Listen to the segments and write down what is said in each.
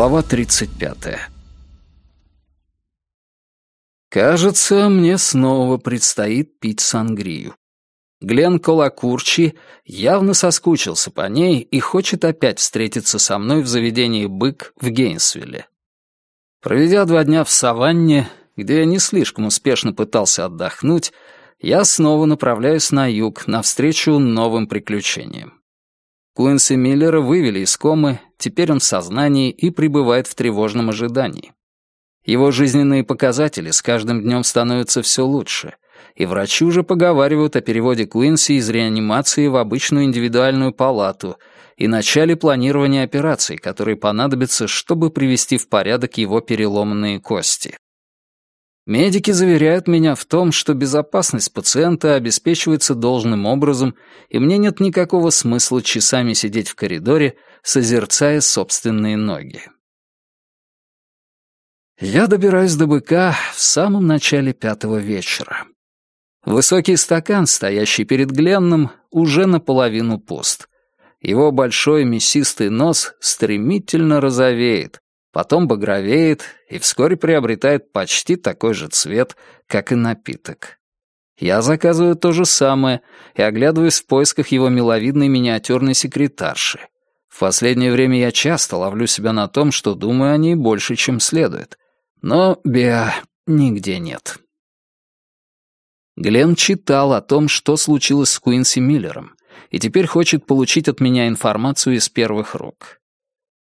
Глава 35. Кажется, мне снова предстоит пить сангрию. Глен Колокурчи явно соскучился по ней и хочет опять встретиться со мной в заведении «Бык» в Гейнсвилле. Проведя два дня в саванне, где я не слишком успешно пытался отдохнуть, я снова направляюсь на юг, навстречу новым приключениям. Куинси Миллера вывели из комы, теперь он в сознании и пребывает в тревожном ожидании. Его жизненные показатели с каждым днем становятся все лучше, и врачи уже поговаривают о переводе Куинси из реанимации в обычную индивидуальную палату и начале планирования операций, которые понадобятся, чтобы привести в порядок его переломанные кости. Медики заверяют меня в том, что безопасность пациента обеспечивается должным образом, и мне нет никакого смысла часами сидеть в коридоре, созерцая собственные ноги. Я добираюсь до быка в самом начале пятого вечера. Высокий стакан, стоящий перед Гленном, уже наполовину пуст. Его большой мясистый нос стремительно розовеет, потом багровеет и вскоре приобретает почти такой же цвет, как и напиток. Я заказываю то же самое и оглядываюсь в поисках его миловидной миниатюрной секретарши. В последнее время я часто ловлю себя на том, что думаю о ней больше, чем следует. Но Беа нигде нет. Глен читал о том, что случилось с Куинси Миллером, и теперь хочет получить от меня информацию из первых рук.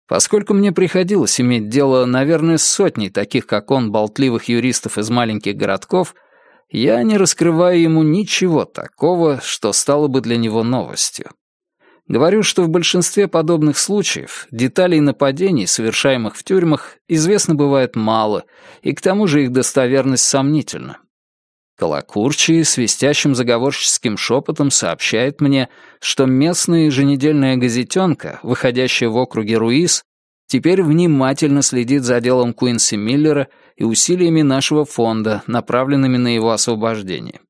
Поскольку мне приходилось иметь дело, наверное, с сотней таких, как он, болтливых юристов из маленьких городков, я не раскрываю ему ничего такого, что стало бы для него новостью. Говорю, что в большинстве подобных случаев деталей нападений, совершаемых в тюрьмах, известно бывает мало, и к тому же их достоверность сомнительна. Колокурчи свистящим заговорческим шепотом сообщает мне, что местная еженедельная газетенка, выходящая в округе Руис, теперь внимательно следит за делом Куинси Миллера и усилиями нашего фонда, направленными на его освобождение.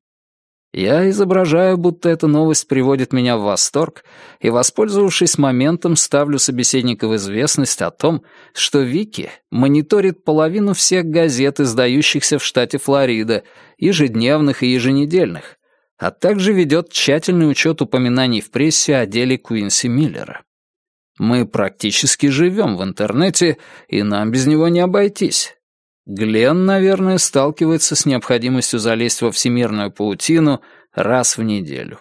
Я изображаю, будто эта новость приводит меня в восторг, и, воспользовавшись моментом, ставлю собеседника в известность о том, что Вики мониторит половину всех газет, издающихся в штате Флорида, ежедневных и еженедельных, а также ведет тщательный учет упоминаний в прессе о деле Куинси Миллера. Мы практически живем в интернете, и нам без него не обойтись. Глен, наверное, сталкивается с необходимостью залезть во всемирную паутину раз в неделю.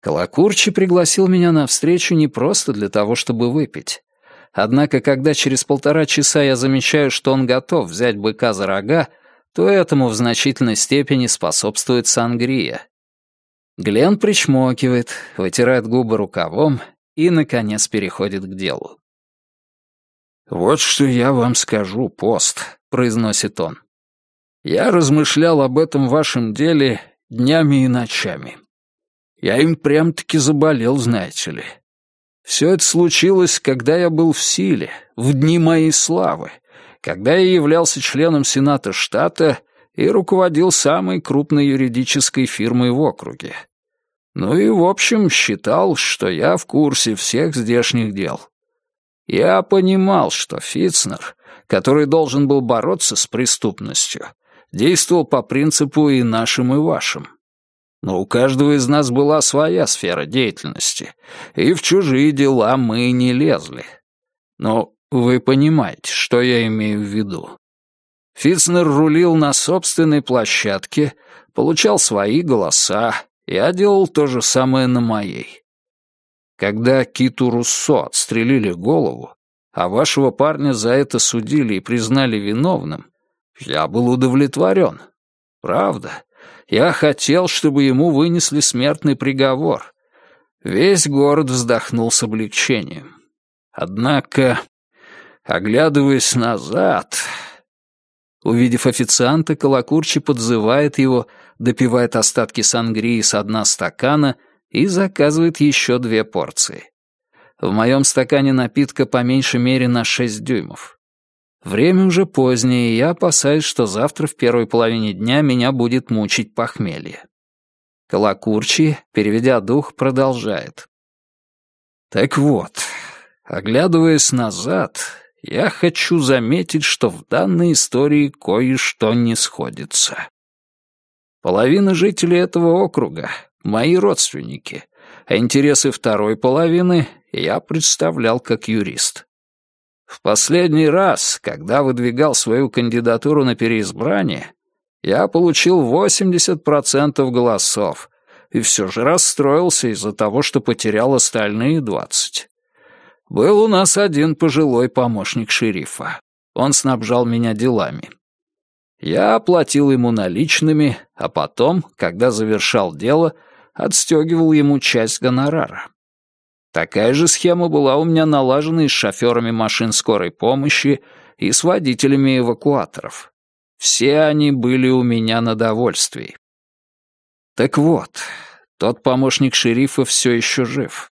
Колокурчи пригласил меня на встречу не просто для того, чтобы выпить. Однако, когда через полтора часа я замечаю, что он готов взять быка за рога, то этому в значительной степени способствует сангрия. Глен причмокивает, вытирает губы рукавом и, наконец, переходит к делу. «Вот что я вам скажу, пост», — произносит он. «Я размышлял об этом вашем деле днями и ночами. Я им прям-таки заболел, знаете ли. Все это случилось, когда я был в силе, в дни моей славы, когда я являлся членом Сената штата и руководил самой крупной юридической фирмой в округе. Ну и, в общем, считал, что я в курсе всех здешних дел. Я понимал, что Фитцнер, который должен был бороться с преступностью, действовал по принципу и нашим, и вашим. Но у каждого из нас была своя сфера деятельности, и в чужие дела мы не лезли. Но вы понимаете, что я имею в виду. Фитцнер рулил на собственной площадке, получал свои голоса, я делал то же самое на моей. Когда Киту Руссо отстрелили голову, а вашего парня за это судили и признали виновным, я был удовлетворен. Правда, я хотел, чтобы ему вынесли смертный приговор. Весь город вздохнул с облегчением. Однако, оглядываясь назад... Увидев официанта, Колокурчи подзывает его, допивает остатки сангрии с дна стакана — и заказывает еще две порции. В моем стакане напитка по меньшей мере на 6 дюймов. Время уже позднее, и я опасаюсь, что завтра в первой половине дня меня будет мучить похмелье. Колокурчи, переведя дух, продолжает. Так вот, Оглядываясь назад, я хочу заметить, что в данной истории кое-что не сходится. Половина жителей этого округа — мои родственники, а интересы второй половины я представлял как юрист. В последний раз, когда выдвигал свою кандидатуру на переизбрание, я получил 80% голосов и все же расстроился из-за того, что потерял остальные 20. Был у нас один пожилой помощник шерифа. Он снабжал меня делами. Я оплатил ему наличными, а потом, когда завершал дело, отстегивал ему часть гонорара. Такая же схема была у меня налажена и с шоферами машин скорой помощи, и с водителями эвакуаторов. Все они были у меня на довольствии. Так вот, тот помощник шерифа все еще жив.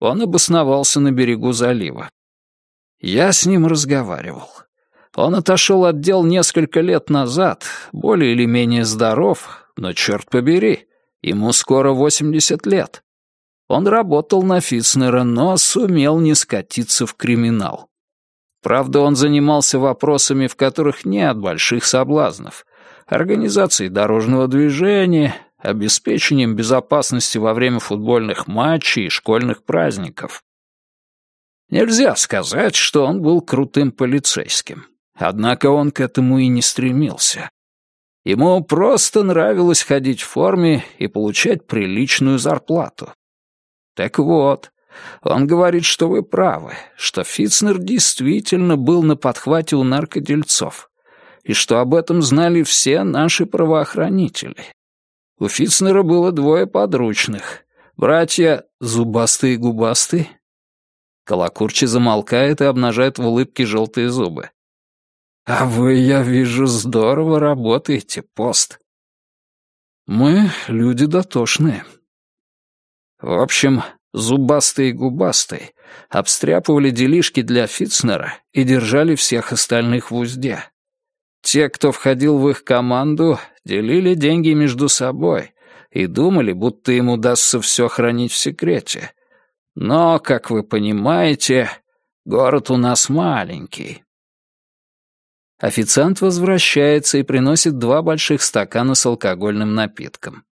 Он обосновался на берегу залива. Я с ним разговаривал. Он отошел от дел несколько лет назад, более или менее здоров, но, черт побери, ему скоро 80 лет. Он работал на Фитцнера, но сумел не скатиться в криминал. Правда, он занимался вопросами, в которых нет больших соблазнов. Организацией дорожного движения, обеспечением безопасности во время футбольных матчей и школьных праздников. Нельзя сказать, что он был крутым полицейским. Однако он к этому и не стремился. Ему просто нравилось ходить в форме и получать приличную зарплату. Так вот, он говорит, что вы правы, что Фитцнер действительно был на подхвате у наркодельцов, и что об этом знали все наши правоохранители. У Фитцнера было двое подручных. Братья Зубастый и Губастый. Колокурчи замолкает и обнажает в улыбке желтые зубы. «А вы, я вижу, здорово работаете, пост». «Мы люди дотошные», в общем, зубастый и губастый обстряпывали делишки для Фитцнера и держали всех остальных в узде. Те, кто входил в их команду, делили деньги между собой и думали, будто им удастся все хранить в секрете. Но, как вы понимаете, город у нас маленький. Официант возвращается и приносит два больших стакана с алкогольным напитком.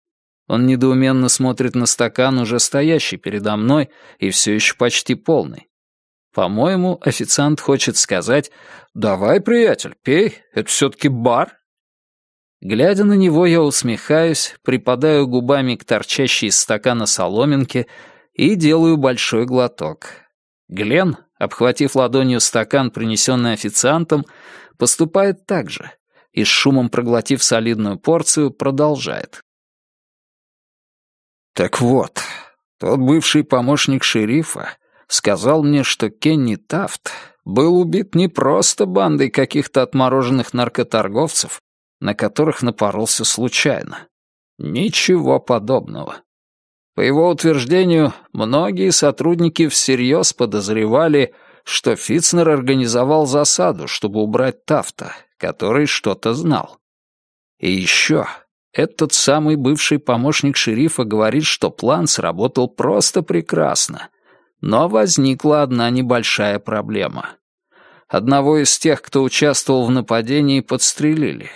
Он недоуменно смотрит на стакан, уже стоящий передо мной и все еще почти полный. По-моему, официант хочет сказать «Давай, приятель, пей, это все-таки бар». Глядя на него, я усмехаюсь, припадаю губами к торчащей из стакана соломинке и делаю большой глоток. Глен, обхватив ладонью стакан, принесенный официантом, поступает так же и с шумом проглотив солидную порцию, продолжает. Так вот, тот бывший помощник шерифа сказал мне, что Кенни Тафт был убит не просто бандой каких-то отмороженных наркоторговцев, на которых напоролся случайно. Ничего подобного. По его утверждению, многие сотрудники всерьез подозревали, что Фитцнер организовал засаду, чтобы убрать Тафта, который что-то знал. И еще этот самый бывший помощник шерифа говорит, что план сработал просто прекрасно. Но возникла одна небольшая проблема. Одного из тех, кто участвовал в нападении, подстрелили.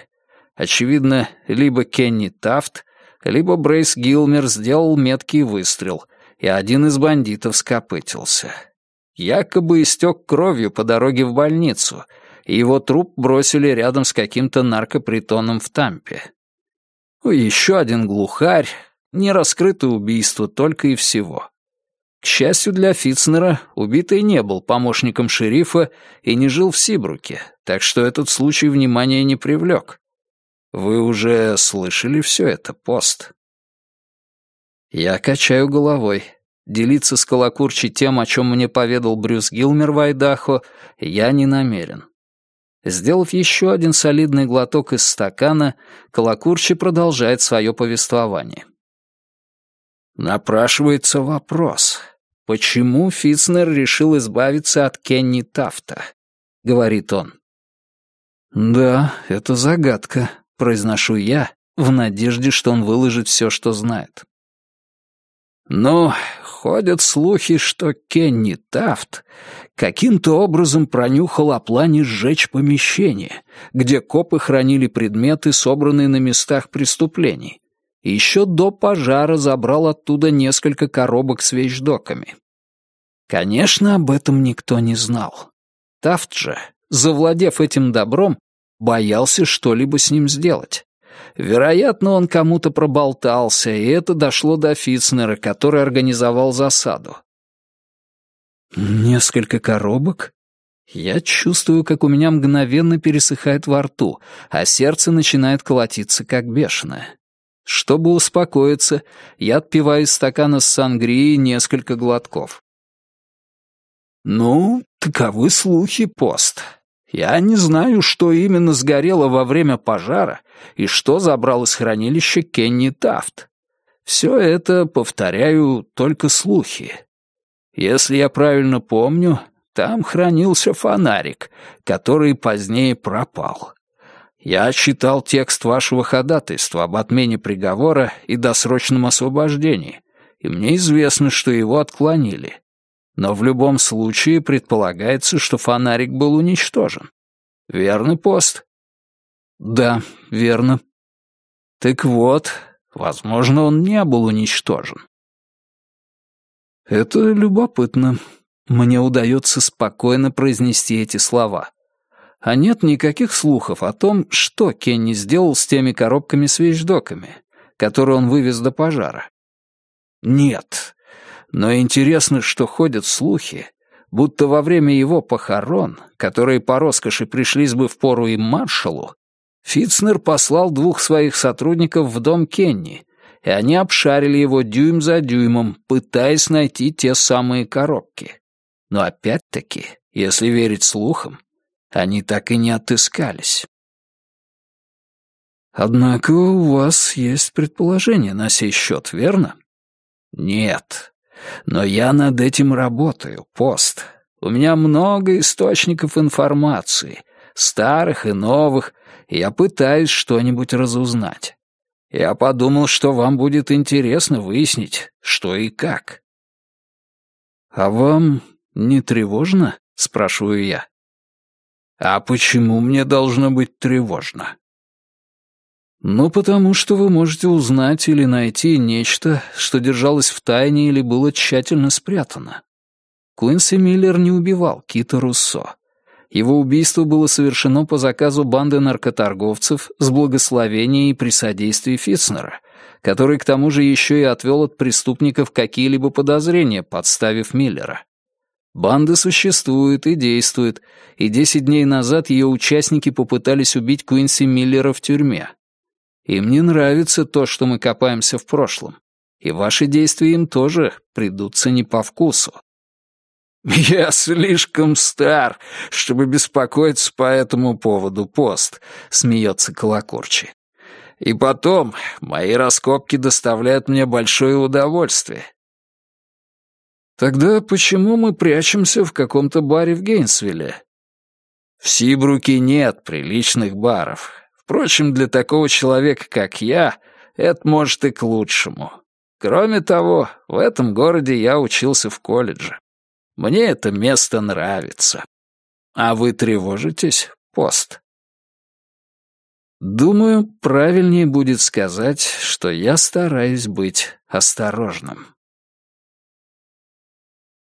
Очевидно, либо Кенни Тафт, либо Брейс Гилмер сделал меткий выстрел, и один из бандитов скопытился. Якобы истек кровью по дороге в больницу, и его труп бросили рядом с каким-то наркопритоном в Тампе. Еще один глухарь, нераскрытое убийство только и всего. К счастью для Фитцнера, убитый не был помощником шерифа и не жил в Сибруке, так что этот случай внимания не привлек. Вы уже слышали все это, пост? Я качаю головой. Делиться с Колокурчи тем, о чем мне поведал Брюс Гилмер в Айдахо, я не намерен. Сделав еще один солидный глоток из стакана, Колокурчи продолжает свое повествование. Напрашивается вопрос, почему Фитцнер решил избавиться от Кенни Тафта? Говорит он. Да, это загадка, произношу я, в надежде, что он выложит все, что знает. Ну, ходят слухи, что Кенни Тафт каким-то образом пронюхал о плане сжечь помещение, где копы хранили предметы, собранные на местах преступлений, и еще до пожара забрал оттуда несколько коробок с вещдоками. Конечно, об этом никто не знал. Тафт же, завладев этим добром, боялся что-либо с ним сделать. Вероятно, он кому-то проболтался, и это дошло до Фитцнера, который организовал засаду. Несколько коробок? Я чувствую, как у меня мгновенно пересыхает во рту, а сердце начинает колотиться, как бешеное. Чтобы успокоиться, я отпиваю из стакана с сангрией несколько глотков. «Ну, таковы слухи, пост. Я не знаю, что именно сгорело во время пожара и что забрал из хранилища Кенни Тафт. Все это, повторяю, только слухи. Если я правильно помню, там хранился фонарик, который позднее пропал. Я читал текст вашего ходатайства об отмене приговора и досрочном освобождении, и мне известно, что его отклонили. Но в любом случае предполагается, что фонарик был уничтожен. Верный пост? Да, верно. Так вот, возможно, он не был уничтожен. Это любопытно. Мне удается спокойно произнести эти слова. А нет никаких слухов о том, что Кенни сделал с теми коробками с вещдоками, которые он вывез до пожара. Нет, но интересно, что ходят слухи, будто во время его похорон, которые по роскоши пришлись бы в пору и маршалу, Фитцнер послал двух своих сотрудников в дом Кенни, и они обшарили его дюйм за дюймом, пытаясь найти те самые коробки. Но опять-таки, если верить слухам, они так и не отыскались. Однако у вас есть предположение на сей счет, верно? Нет. Но я над этим работаю, пост. У меня много источников информации, старых и новых, и я пытаюсь что-нибудь разузнать. Я подумал, что вам будет интересно выяснить, что и как. «А вам не тревожно?» — спрашиваю я. «А почему мне должно быть тревожно?» Ну, потому что вы можете узнать или найти нечто, что держалось в тайне или было тщательно спрятано. Куинси Миллер не убивал Кита Руссо. Его убийство было совершено по заказу банды наркоторговцев с благословения и при содействии Фитцнера, который к тому же еще и отвел от преступников какие-либо подозрения, подставив Миллера. Банда существует и действует, и десять дней назад ее участники попытались убить Куинси Миллера в тюрьме. Им не нравится то, что мы копаемся в прошлом. И ваши действия им тоже придутся не по вкусу. «Я слишком стар, чтобы беспокоиться по этому поводу, пост», — смеется Колокорчи. «И потом, мои раскопки доставляют мне большое удовольствие». «Тогда почему мы прячемся в каком-то баре в Гейнсвилле?» «В Сибруке нет приличных баров. Впрочем, для такого человека, как я, это может и к лучшему. Кроме того, в этом городе я учился в колледже. Мне это место нравится. А вы тревожитесь, пост? Думаю, правильнее будет сказать, что я стараюсь быть осторожным.